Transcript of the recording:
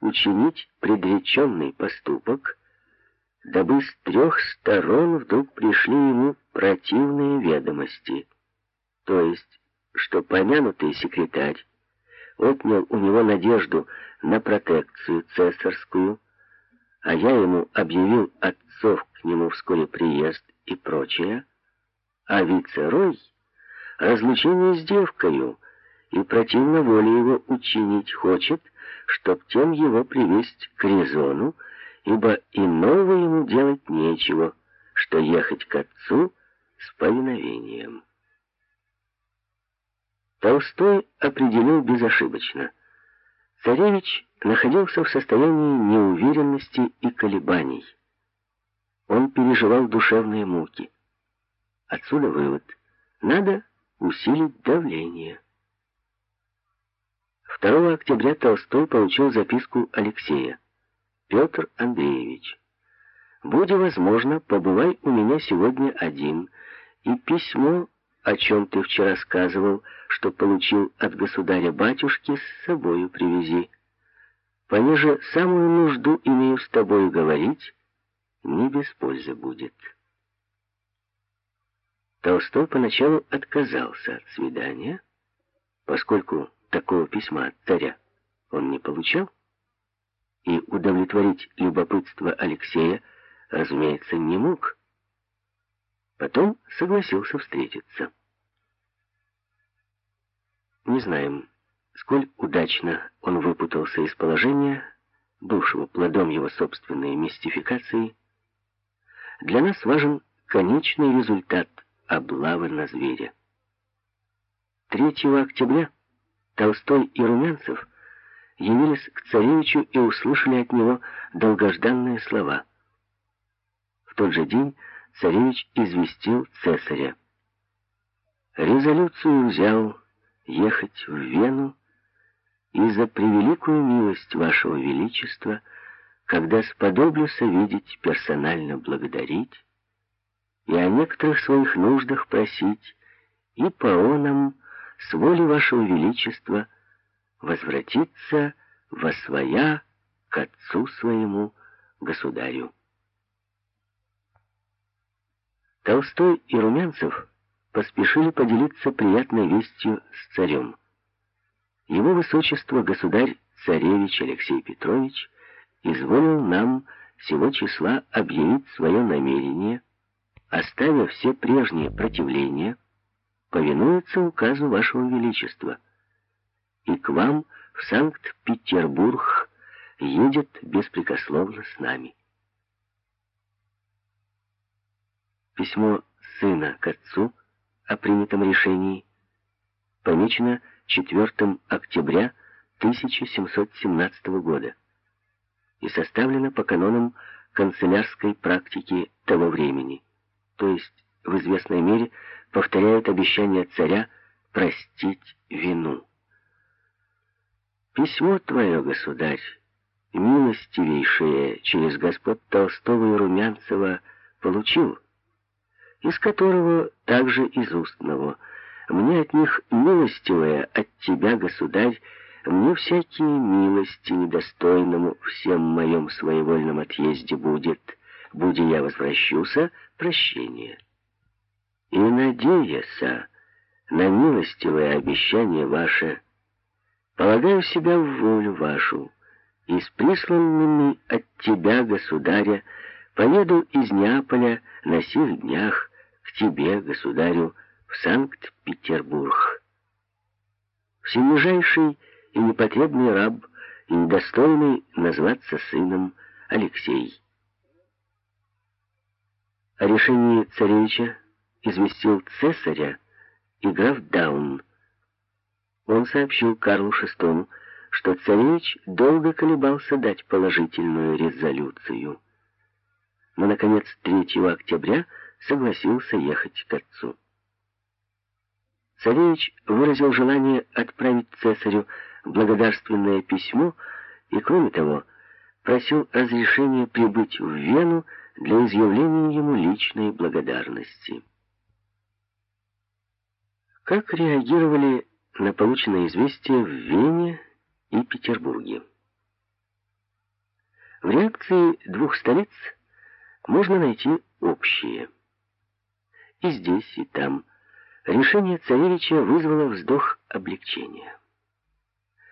учинить предреченный поступок, дабы с трех сторон вдруг пришли ему противные ведомости, то есть, что помянутый секретарь отнял у него надежду на протекцию цесарскую, а я ему объявил отцов к нему вскоре приезд и прочее, а вице-рой — разлучение с девкою, и противно воле его учинить хочет, чтоб тем его привесть к резону, ибо иного ему делать нечего, что ехать к отцу с повиновением. Толстой определил безошибочно. Царевич находился в состоянии неуверенности и колебаний. Он переживал душевные муки. Отсюда вывод. Надо усилить давление. 2 октября Толстой получил записку Алексея. «Петр Андреевич, будь возможно, побывай у меня сегодня один, и письмо, о чем ты вчера сказывал, что получил от государя-батюшки, с собою привези. Понеже самую нужду имею с тобой говорить, не без пользы будет». Толстой поначалу отказался от свидания, поскольку Такого письма от царя он не получал, и удовлетворить любопытство Алексея, разумеется, не мог. Потом согласился встретиться. Не знаем, сколь удачно он выпутался из положения, бывшего плодом его собственной мистификации. Для нас важен конечный результат облавы на зверя. 3 октября Толстой и Румянцев явились к царевичу и услышали от него долгожданные слова. В тот же день царевич известил цесаря. Резолюцию взял ехать в Вену и за превеликую милость вашего величества, когда сподоблюся видеть, персонально благодарить и о некоторых своих нуждах просить, и по онам с воли вашего величества возвратиться во своя к отцу своему, государю. Толстой и Румянцев поспешили поделиться приятной вестью с царем. Его высочество государь-царевич Алексей Петрович изволил нам всего числа объявить свое намерение, оставив все прежние противления, повинуется указу вашего величества, и к вам в Санкт-Петербург едет беспрекословно с нами. Письмо сына к отцу о принятом решении помечено 4 октября 1717 года и составлено по канонам канцелярской практики того времени, то есть в известной мере повторяет обещание царя простить вину. Письмо твое, государь, милостивейшее через господ Толстого и Румянцева получил, из которого также из устного. Мне от них милостивое, от тебя, государь, мне всякие милости недостойному всем моем своевольном отъезде будет, буди я возвращуся, прощение и надеяся на милостивое обещание ваше, полагаю себя в волю вашу, и с присланными от тебя, государя, поеду из Неаполя на сих днях к тебе, государю, в Санкт-Петербург. Всенижайший и непотребный раб, и недостойный назваться сыном Алексей. О решении царевича известил цесаря и граф Даун. Он сообщил Карлу VI, что царевич долго колебался дать положительную резолюцию, но, наконец, 3 октября согласился ехать к отцу. Царевич выразил желание отправить цесарю благодарственное письмо и, кроме того, просил разрешения прибыть в Вену для изъявления ему личной благодарности. Как реагировали на полученное известие в Вене и Петербурге? В реакции двух столиц можно найти общие. И здесь, и там решение царевича вызвало вздох облегчения.